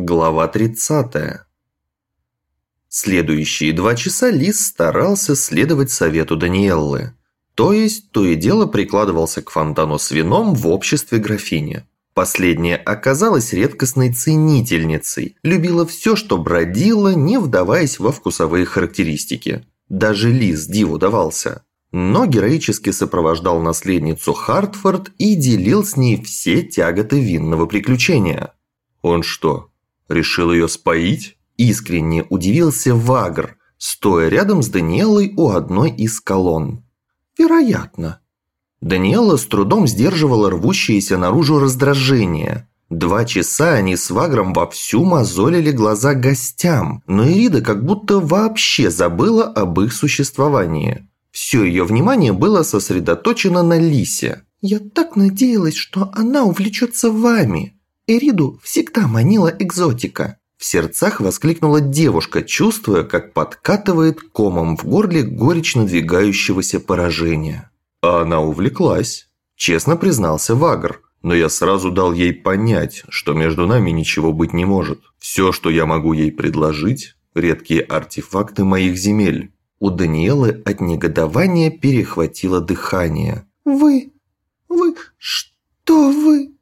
Глава 30. Следующие два часа Лис старался следовать совету Даниэллы. То есть, то и дело прикладывался к фонтану с вином в обществе графини. Последняя оказалась редкостной ценительницей, любила все, что бродило, не вдаваясь во вкусовые характеристики. Даже Лис диву давался. Но героически сопровождал наследницу Хартфорд и делил с ней все тяготы винного приключения. Он что, Решил ее споить? Искренне удивился Вагр, стоя рядом с Даниэлой у одной из колонн. Вероятно. Даниэла с трудом сдерживала рвущееся наружу раздражение. Два часа они с Вагром вовсю мозолили глаза гостям, но Ирида как будто вообще забыла об их существовании. Все ее внимание было сосредоточено на Лисе. «Я так надеялась, что она увлечется вами», Эриду всегда манила экзотика. В сердцах воскликнула девушка, чувствуя, как подкатывает комом в горле горечь надвигающегося поражения. А она увлеклась, честно признался Вагр. Но я сразу дал ей понять, что между нами ничего быть не может. Все, что я могу ей предложить – редкие артефакты моих земель. У Даниэлы от негодования перехватило дыхание. «Вы... вы... что вы...»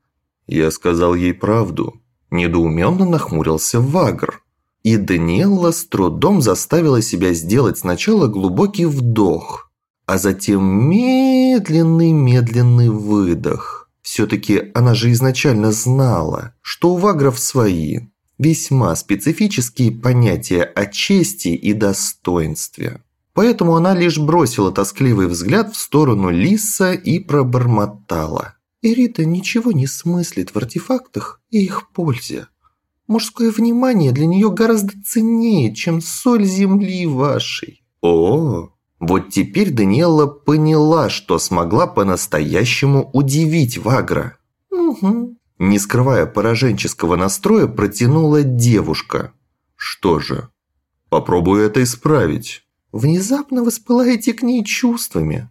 Я сказал ей правду. Недоуменно нахмурился Вагр. И Даниэлла с трудом заставила себя сделать сначала глубокий вдох, а затем медленный-медленный выдох. Все-таки она же изначально знала, что у Вагров свои, весьма специфические понятия о чести и достоинстве. Поэтому она лишь бросила тоскливый взгляд в сторону Лиса и пробормотала. Ирита ничего не смыслит в артефактах и их пользе. Мужское внимание для нее гораздо ценнее, чем соль земли вашей. О, вот теперь Даниэла поняла, что смогла по-настоящему удивить Вагра. Угу. Не скрывая пораженческого настроя, протянула девушка. Что же, попробую это исправить. Внезапно вы воспылаете к ней чувствами.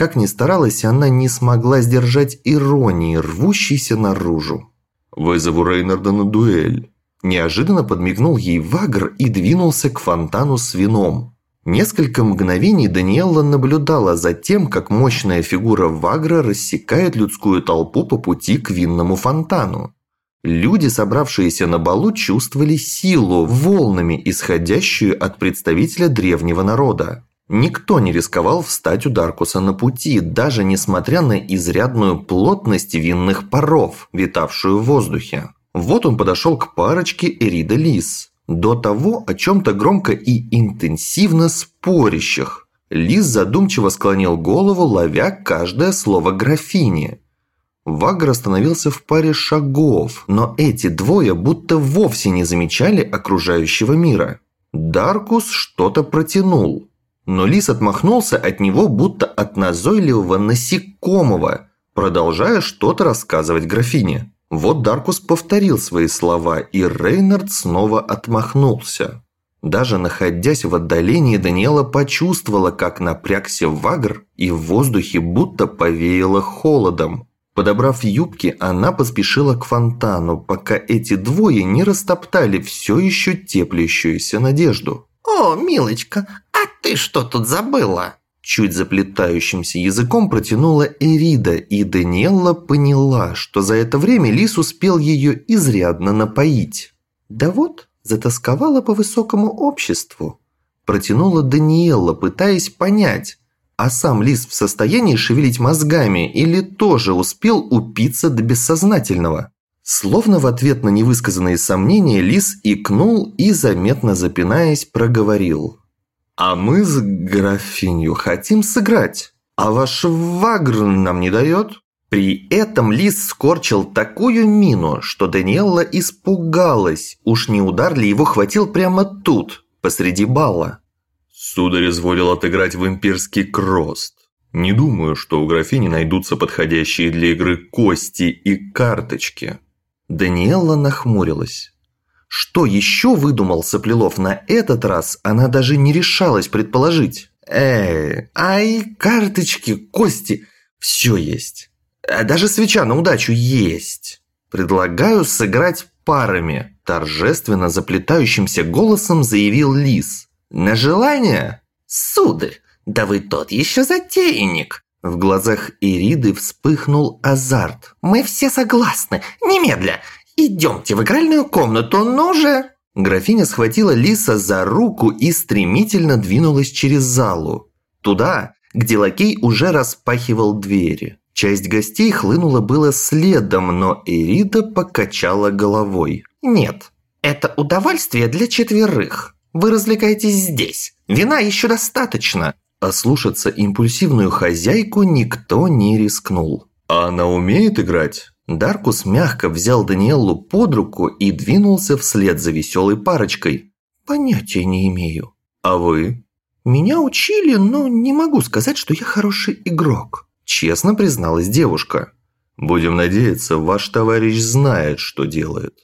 Как ни старалась, она не смогла сдержать иронии, рвущейся наружу. «Вызову Рейнарда на дуэль». Неожиданно подмигнул ей Вагр и двинулся к фонтану с вином. Несколько мгновений Даниэлла наблюдала за тем, как мощная фигура Вагра рассекает людскую толпу по пути к винному фонтану. Люди, собравшиеся на балу, чувствовали силу, волнами исходящую от представителя древнего народа. Никто не рисковал встать у Даркуса на пути, даже несмотря на изрядную плотность винных паров, витавшую в воздухе. Вот он подошел к парочке Эрида Лис. До того о чем-то громко и интенсивно спорящих. Лис задумчиво склонил голову, ловя каждое слово графини. Вагр остановился в паре шагов, но эти двое будто вовсе не замечали окружающего мира. Даркус что-то протянул – но лис отмахнулся от него, будто от назойливого насекомого, продолжая что-то рассказывать графине. Вот Даркус повторил свои слова, и Рейнард снова отмахнулся. Даже находясь в отдалении, Даниэла почувствовала, как напрягся вагр, и в воздухе будто повеяло холодом. Подобрав юбки, она поспешила к фонтану, пока эти двое не растоптали все еще теплящуюся надежду. «О, милочка, а ты что тут забыла?» Чуть заплетающимся языком протянула Эрида, и Даниэлла поняла, что за это время Лис успел ее изрядно напоить. «Да вот, затасковала по высокому обществу», протянула Даниэлла, пытаясь понять, а сам Лис в состоянии шевелить мозгами или тоже успел упиться до бессознательного. Словно в ответ на невысказанные сомнения Лис икнул и, заметно запинаясь, проговорил. «А мы с графинью хотим сыграть, а ваш вагр нам не дает?» При этом Лис скорчил такую мину, что Даниэлла испугалась, уж не удар ли его хватил прямо тут, посреди бала. Сударь изволил отыграть в имперский крост. Не думаю, что у графини найдутся подходящие для игры кости и карточки. Даниэлла нахмурилась. Что еще выдумал Соплелов на этот раз, она даже не решалась предположить. Эй, ай, карточки, кости, все есть. А даже свеча на удачу есть. Предлагаю сыграть парами, торжественно заплетающимся голосом заявил Лис. На желание? Сударь, да вы тот еще затейник. В глазах Ириды вспыхнул азарт. «Мы все согласны. Немедля. Идемте в игральную комнату, ну же!» Графиня схватила Лиса за руку и стремительно двинулась через залу. Туда, где лакей уже распахивал двери. Часть гостей хлынула было следом, но Эрида покачала головой. «Нет, это удовольствие для четверых. Вы развлекаетесь здесь. Вина еще достаточно. Ослушаться импульсивную хозяйку никто не рискнул. «А она умеет играть?» Даркус мягко взял Даниэлу под руку и двинулся вслед за веселой парочкой. «Понятия не имею». «А вы?» «Меня учили, но не могу сказать, что я хороший игрок», – честно призналась девушка. «Будем надеяться, ваш товарищ знает, что делает».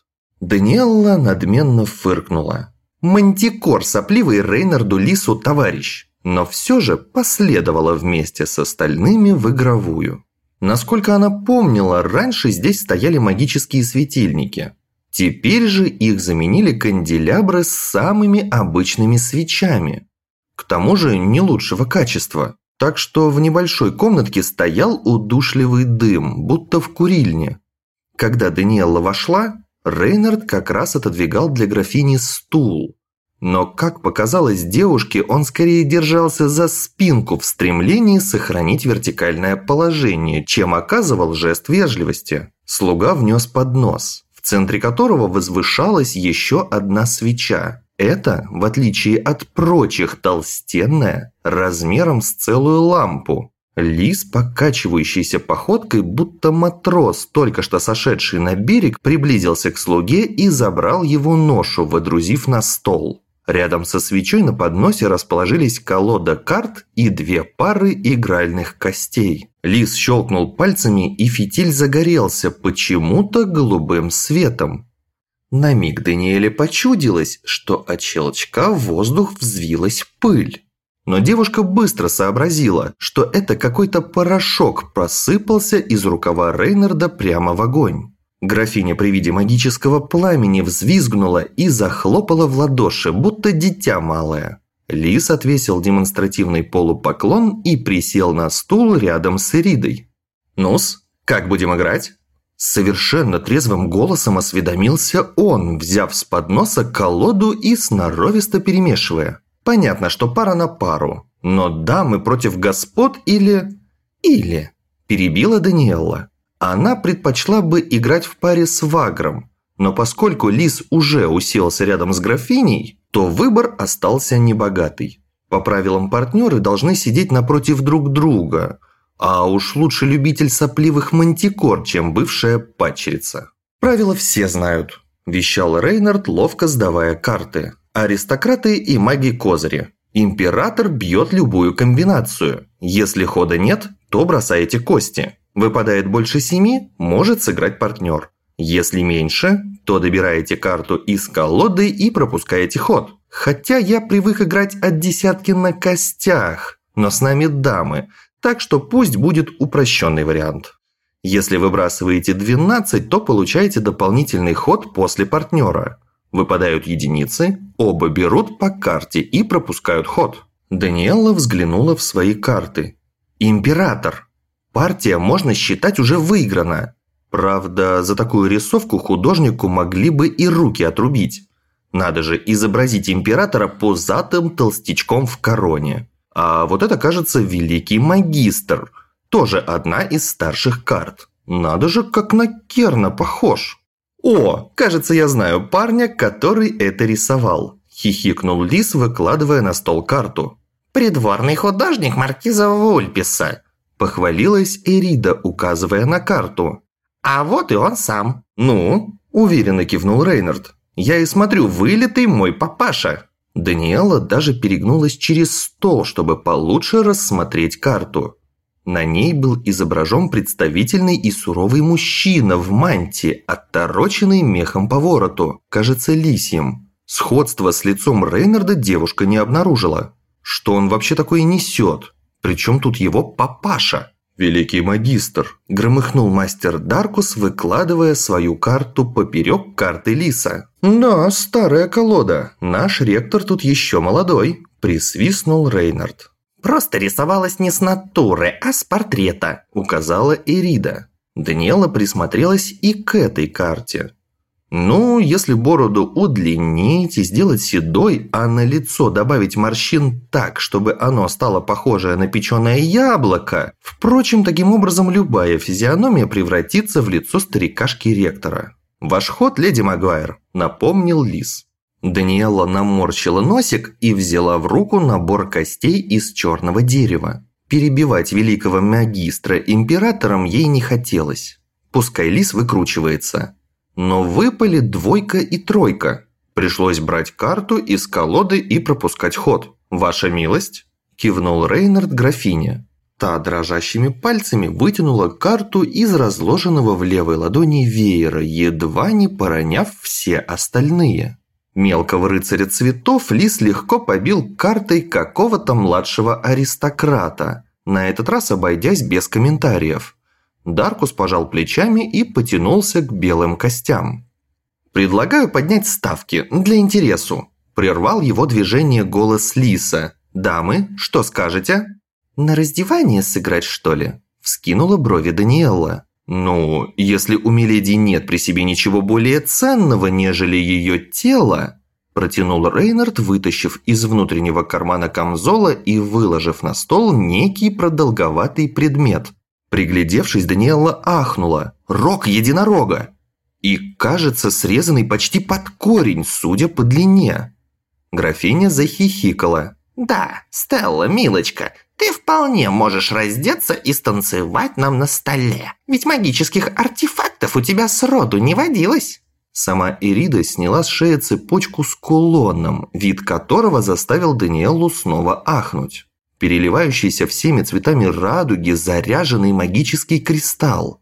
Даниэлла надменно фыркнула. «Мантикор, сопливый Рейнарду Лису товарищ но все же последовала вместе с остальными в игровую. Насколько она помнила, раньше здесь стояли магические светильники. Теперь же их заменили канделябры с самыми обычными свечами. К тому же не лучшего качества. Так что в небольшой комнатке стоял удушливый дым, будто в курильне. Когда Даниэлла вошла, Рейнард как раз отодвигал для графини стул, но, как показалось девушке, он скорее держался за спинку в стремлении сохранить вертикальное положение, чем оказывал жест вежливости. Слуга внес поднос, в центре которого возвышалась еще одна свеча. Это, в отличие от прочих, толстенная, размером с целую лампу. Лис, покачивающийся походкой, будто матрос, только что сошедший на берег, приблизился к слуге и забрал его ношу, водрузив на стол. Рядом со свечой на подносе расположились колода карт и две пары игральных костей. Лис щелкнул пальцами, и фитиль загорелся почему-то голубым светом. На миг Даниэле почудилось, что от щелчка в воздух взвилась пыль. Но девушка быстро сообразила, что это какой-то порошок просыпался из рукава Рейнарда прямо в огонь. Графиня при виде магического пламени взвизгнула и захлопала в ладоши, будто дитя малое. Лис отвесил демонстративный полупоклон и присел на стул рядом с Эридой. «Ну-с, как будем играть?» Совершенно трезвым голосом осведомился он, взяв с подноса колоду и сноровисто перемешивая. Понятно, что пара на пару, но дамы против господ или... Или... Перебила Даниэлла. Она предпочла бы играть в паре с Вагром, но поскольку Лис уже уселся рядом с графиней, то выбор остался небогатый. По правилам партнеры должны сидеть напротив друг друга, а уж лучше любитель сопливых мантикор, чем бывшая падчерица. Правила все знают, вещал Рейнард, ловко сдавая карты. Аристократы и маги-козыри. Император бьет любую комбинацию. Если хода нет, то бросаете кости. Выпадает больше семи, может сыграть партнер. Если меньше, то добираете карту из колоды и пропускаете ход. Хотя я привык играть от десятки на костях, но с нами дамы, так что пусть будет упрощенный вариант. Если выбрасываете 12, то получаете дополнительный ход после партнера. Выпадают единицы, оба берут по карте и пропускают ход. Даниэлла взглянула в свои карты. Император. Партия, можно считать, уже выиграна. Правда, за такую рисовку художнику могли бы и руки отрубить. Надо же изобразить императора пузатым толстячком в короне. А вот это, кажется, великий магистр. Тоже одна из старших карт. Надо же, как на Керна похож. О, кажется, я знаю парня, который это рисовал. Хихикнул Лис, выкладывая на стол карту. Придворный художник маркиза Вульписа. Похвалилась Эрида, указывая на карту. «А вот и он сам». «Ну?» – уверенно кивнул Рейнард. «Я и смотрю, вылитый мой папаша». Даниэла даже перегнулась через стол, чтобы получше рассмотреть карту. На ней был изображен представительный и суровый мужчина в мантии, оттороченный мехом по вороту, кажется, лисьем. Сходство с лицом Рейнарда девушка не обнаружила. Что он вообще такое несет? Причем тут его папаша? «Великий магистр», – громыхнул мастер Даркус, выкладывая свою карту поперек карты Лиса. «Да, старая колода. Наш ректор тут еще молодой», – присвистнул Рейнард. «Просто рисовалась не с натуры, а с портрета», – указала Эрида. Даниэла присмотрелась и к этой карте. Ну, если бороду удлинить и сделать седой, а на лицо добавить морщин так, чтобы оно стало похожее на печеное яблоко, впрочем, таким образом любая физиономия превратится в лицо старикашки-ректора. «Ваш ход, леди Магуайр», – напомнил Лис. Даниэла наморщила носик и взяла в руку набор костей из черного дерева. Перебивать великого магистра императором ей не хотелось. Пускай Лис выкручивается. Но выпали двойка и тройка. Пришлось брать карту из колоды и пропускать ход. «Ваша милость?» – кивнул Рейнард графине. Та дрожащими пальцами вытянула карту из разложенного в левой ладони веера, едва не пороняв все остальные. Мелкого рыцаря цветов Лис легко побил картой какого-то младшего аристократа, на этот раз обойдясь без комментариев. Даркус пожал плечами и потянулся к белым костям. «Предлагаю поднять ставки для интересу», – прервал его движение голос Лиса. «Дамы, что скажете?» «На раздевание сыграть, что ли?» – вскинула брови Даниэлла. «Ну, если у Миледи нет при себе ничего более ценного, нежели ее тело», протянул Рейнард, вытащив из внутреннего кармана камзола и выложив на стол некий продолговатый предмет. Приглядевшись, Даниэлла ахнула. Рог единорога! И, кажется, срезанный почти под корень, судя по длине. Графиня захихикала. «Да, Стелла, милочка, ты вполне можешь раздеться и станцевать нам на столе. Ведь магических артефактов у тебя сроду не водилось». Сама Ирида сняла с шеи цепочку с кулоном, вид которого заставил Даниэлу снова ахнуть переливающийся всеми цветами радуги заряженный магический кристалл.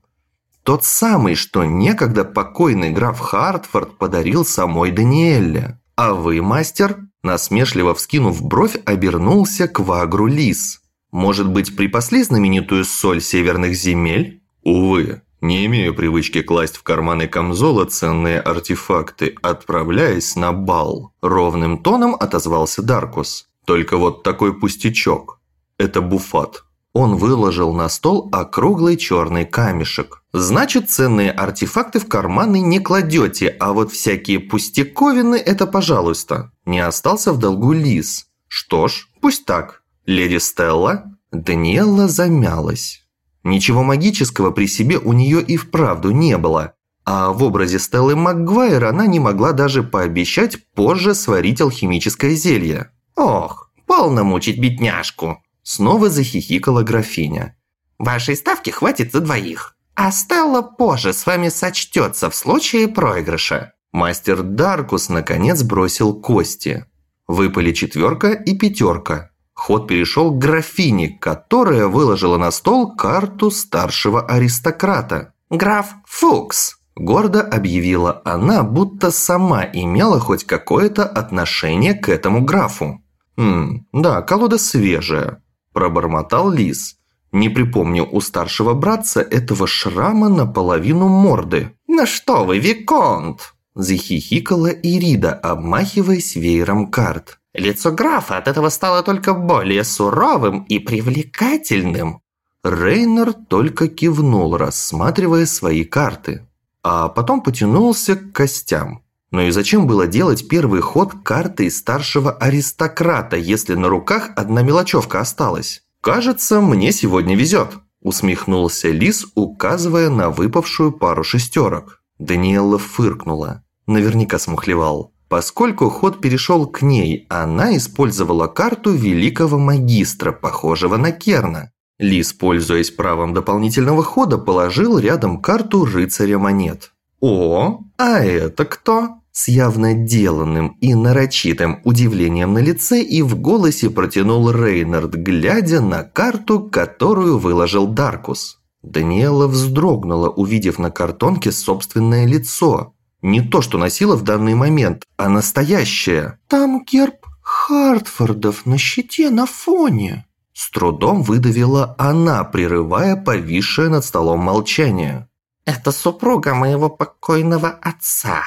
Тот самый, что некогда покойный граф Хартфорд подарил самой Даниэлле. А вы, мастер, насмешливо вскинув бровь, обернулся к Вагру Лис. Может быть, припасли знаменитую соль северных земель? Увы, не имею привычки класть в карманы камзола ценные артефакты, отправляясь на бал. Ровным тоном отозвался Даркус. Только вот такой пустячок. Это буфат. Он выложил на стол округлый черный камешек. Значит, ценные артефакты в карманы не кладете, а вот всякие пустяковины – это пожалуйста. Не остался в долгу лис. Что ж, пусть так. Леди Стелла? Даниэлла замялась. Ничего магического при себе у нее и вправду не было. А в образе Стеллы Макгвайр она не могла даже пообещать позже сварить алхимическое зелье. «Ох, полно мучить бедняжку!» Снова захихикала графиня. «Вашей ставки хватит за двоих, а Стелла позже с вами сочтется в случае проигрыша». Мастер Даркус наконец бросил кости. Выпали четверка и пятерка. Ход перешел к графине, которая выложила на стол карту старшего аристократа. «Граф Фукс», – гордо объявила она, будто сама имела хоть какое-то отношение к этому графу. «Хм, да, колода свежая», – пробормотал Лис. «Не припомню у старшего братца этого шрама наполовину морды». «Ну что вы, Виконт!» – захихикала Ирида, обмахиваясь веером карт. «Лицо графа от этого стало только более суровым и привлекательным». Рейнер только кивнул, рассматривая свои карты. А потом потянулся к костям. Но и зачем было делать первый ход карты старшего аристократа, если на руках одна мелочевка осталась? «Кажется, мне сегодня везет», – усмехнулся Лис, указывая на выпавшую пару шестерок. Даниэлла фыркнула. Наверняка смухлевал. Поскольку ход перешел к ней, она использовала карту великого магистра, похожего на Керна. Лис, пользуясь правом дополнительного хода, положил рядом карту рыцаря монет. «О, а это кто?» С явно деланным и нарочитым удивлением на лице и в голосе протянул Рейнард, глядя на карту, которую выложил Даркус. Даниэла вздрогнула, увидев на картонке собственное лицо. Не то, что носила в данный момент, а настоящее. «Там герб Хартфордов на щите на фоне», С трудом выдавила она, прерывая повисшее над столом молчание. «Это супруга моего покойного отца».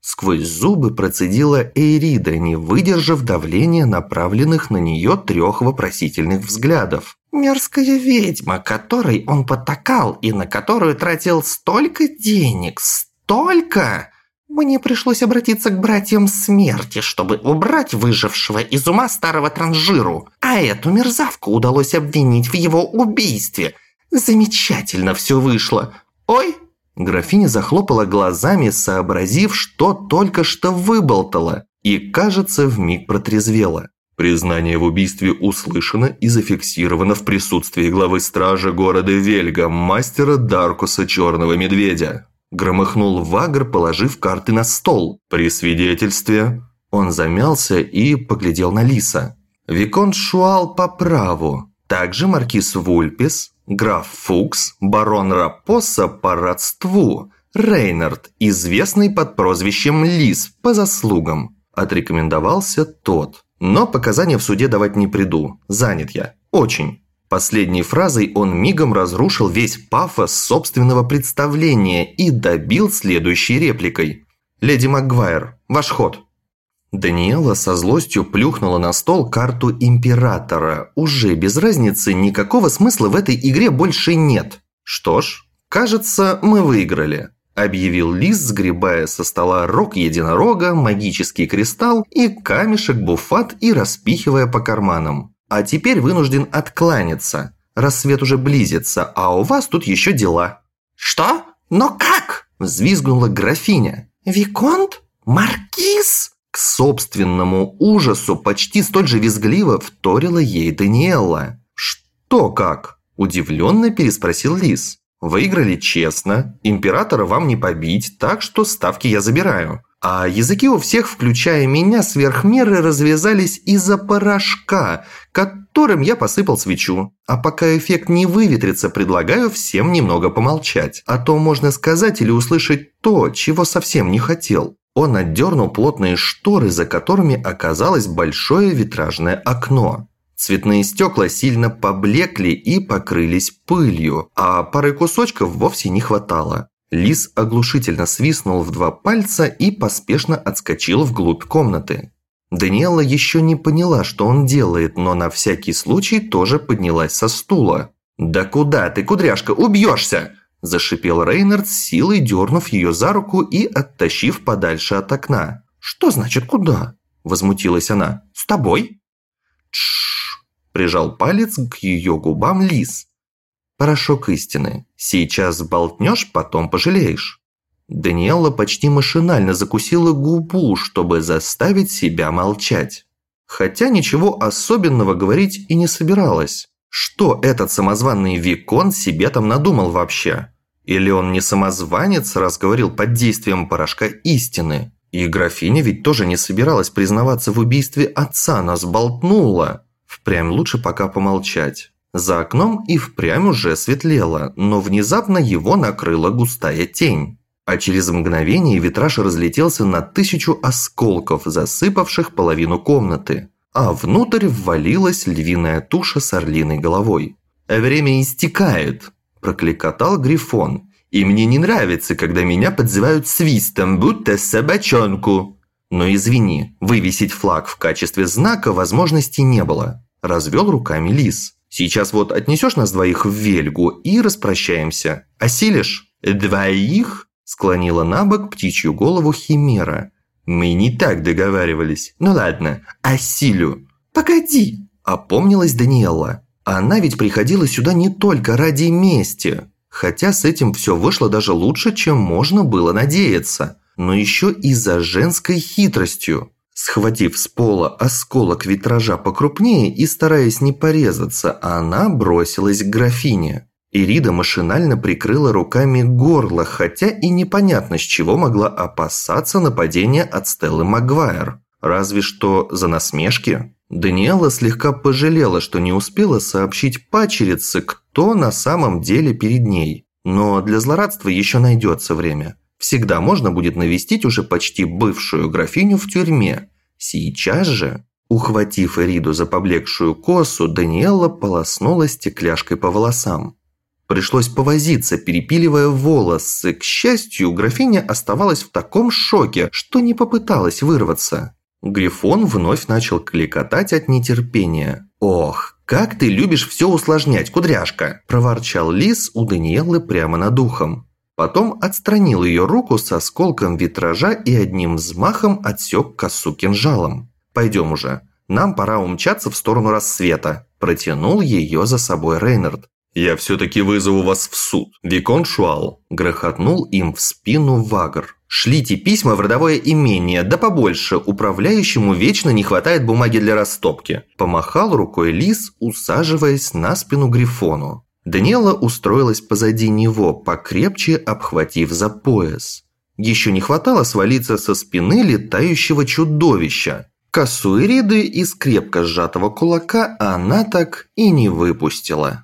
Сквозь зубы процедила Эйрида, не выдержав давления направленных на нее трех вопросительных взглядов. «Мерзкая ведьма, которой он потакал и на которую тратил столько денег, столько!» Мне пришлось обратиться к братьям смерти, чтобы убрать выжившего из ума старого транжиру, а эту мерзавку удалось обвинить в его убийстве. Замечательно все вышло. Ой, Графиня захлопала глазами, сообразив, что только что выболтала, и, кажется, вмиг протрезвела. Признание в убийстве услышано и зафиксировано в присутствии главы стражи города Вельга, мастера Даркуса Черного Медведя. Громыхнул Вагр, положив карты на стол. При свидетельстве он замялся и поглядел на Лиса. Виконт Шуал по праву. Также маркиз Вульпис, граф Фукс, барон Рапоса по родству, Рейнард, известный под прозвищем Лис по заслугам. Отрекомендовался тот. Но показания в суде давать не приду. Занят я. Очень. Последней фразой он мигом разрушил весь пафос собственного представления и добил следующей репликой. «Леди Макгвайр, ваш ход». Даниэла со злостью плюхнула на стол карту Императора. Уже без разницы, никакого смысла в этой игре больше нет. Что ж, кажется, мы выиграли. Объявил Лис, сгребая со стола рог единорога, магический кристалл и камешек-буфат и распихивая по карманам. А теперь вынужден откланяться. Рассвет уже близится, а у вас тут еще дела. «Что? Но как?» – взвизгнула графиня. «Виконт? Маркиз?» К собственному ужасу почти столь же визгливо вторила ей Даниэлла. «Что как?» – удивленно переспросил Лис. «Выиграли честно, императора вам не побить, так что ставки я забираю. А языки у всех, включая меня, сверх меры развязались из-за порошка, которым я посыпал свечу. А пока эффект не выветрится, предлагаю всем немного помолчать. А то можно сказать или услышать то, чего совсем не хотел. Он отдернул плотные шторы, за которыми оказалось большое витражное окно. Цветные стекла сильно поблекли и покрылись пылью, а пары кусочков вовсе не хватало. Лис оглушительно свистнул в два пальца и поспешно отскочил вглубь комнаты. Даниэла еще не поняла, что он делает, но на всякий случай тоже поднялась со стула. «Да куда ты, кудряшка, убьешься!» Зашипел Рейнард, силой дернув ее за руку и оттащив подальше от окна. «Что значит куда?» Возмутилась она. «С тобой?» Тш! Прижал палец к ее губам лис. «Порошок истины. Сейчас болтнешь, потом пожалеешь». Даниэла почти машинально закусила губу, чтобы заставить себя молчать. Хотя ничего особенного говорить и не собиралась. Что этот самозванный Викон себе там надумал вообще? Или он не самозванец, раз говорил под действием порошка истины? И графиня ведь тоже не собиралась признаваться в убийстве отца, нас сболтнула. Впрямь лучше пока помолчать. За окном и впрямь уже светлело, но внезапно его накрыла густая тень. А через мгновение витраж разлетелся на тысячу осколков, засыпавших половину комнаты. А внутрь ввалилась львиная туша с орлиной головой. «Время истекает», прокликотал Грифон. «И мне не нравится, когда меня подзывают свистом, будто собачонку». «Но извини, вывесить флаг в качестве знака возможности не было», – развел руками Лис. «Сейчас вот отнесешь нас двоих в Вельгу и распрощаемся. Осилишь?» «Двоих?» – склонила на бок птичью голову Химера. «Мы не так договаривались. Ну ладно, осилю». «Погоди!» – опомнилась Даниэла. Она ведь приходила сюда не только ради мести, хотя с этим все вышло даже лучше, чем можно было надеяться, но еще и за женской хитростью. Схватив с пола осколок витража покрупнее и стараясь не порезаться, она бросилась к графине. Ирида машинально прикрыла руками горло, хотя и непонятно, с чего могла опасаться нападения от Стеллы Магуайр. Разве что за насмешки. Даниэла слегка пожалела, что не успела сообщить пачерице, кто на самом деле перед ней. Но для злорадства еще найдется время. Всегда можно будет навестить уже почти бывшую графиню в тюрьме. Сейчас же Ухватив Эриду за поблекшую косу, Даниэлла полоснула стекляшкой по волосам. Пришлось повозиться, перепиливая волосы. К счастью, графиня оставалась в таком шоке, что не попыталась вырваться. Грифон вновь начал кликотать от нетерпения. «Ох, как ты любишь все усложнять, кудряшка!» – проворчал лис у Даниэллы прямо над ухом. Потом отстранил ее руку с осколком витража и одним взмахом отсек косу кинжалом. «Пойдем уже. Нам пора умчаться в сторону рассвета», – протянул ее за собой Рейнард. «Я все-таки вызову вас в суд, Викон Шуал», – грохотнул им в спину Вагр. Шлите письма в родовое имение, да побольше, управляющему вечно не хватает бумаги для растопки. Помахал рукой лис, усаживаясь на спину Грифону. Даниэла устроилась позади него, покрепче обхватив за пояс. Еще не хватало свалиться со спины летающего чудовища. Косу Ириды из крепко сжатого кулака она так и не выпустила.